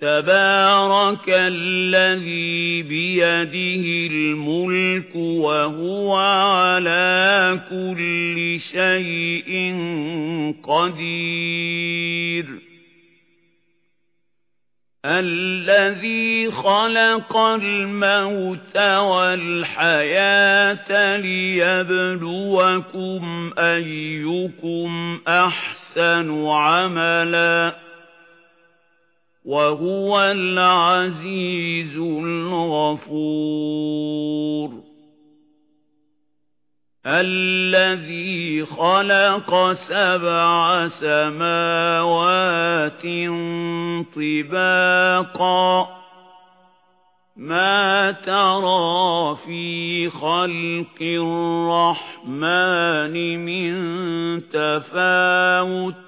تبارك الذي بيده الملك وهو على كل شيء قدير. الذي خلق الموت والحياة ليبلوكم أيكم أحسن عملاً. وهو العزيز الغفور. الذي خلق سبع سماوات طباقا. ما ترى في خلق الرحمن من تفاوت.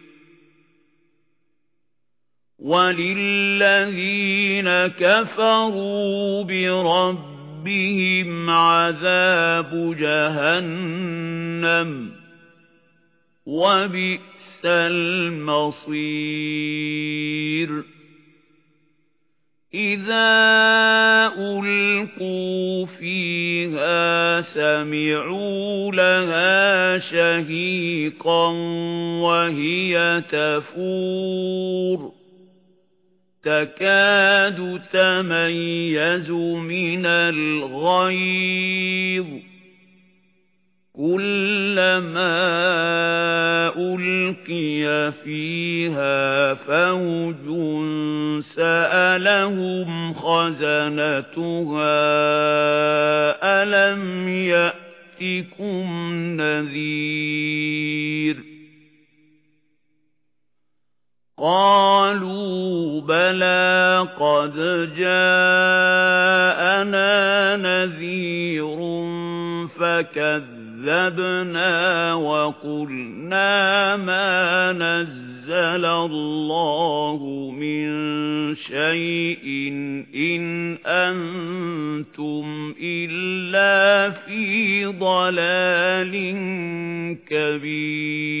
وَلِلَّذِينَ كَفَرُوا بِرَبِّهِمْ عَذَابُ جَهَنَّمَ وَبِئْسَ الْمَصِيرُ إِذَا أُلْقُوا فِيهَا سَمِعُوا لَهَا شَهِيقًا وَهِيَ تَفُورُ تكاد تميز من الغيظ. كلما ألقي فيها فوج سألهم خزنتها ألم يأتكم نذير؟ قالوا بلى قد جاءنا نذير فكذبنا وقلنا ما نزل الله من شيء إن أنتم إلا في ضلال كبير.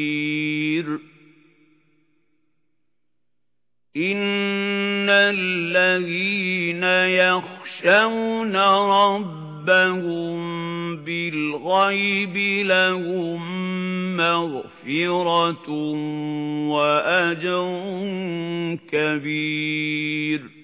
الَّذِينَ يَخْشَوْنَ رَبَّهُم بِالْغَيْبِ لَهُم مَّغْفِرَةٌ وَأَجْرٌ كَبِيرٌ.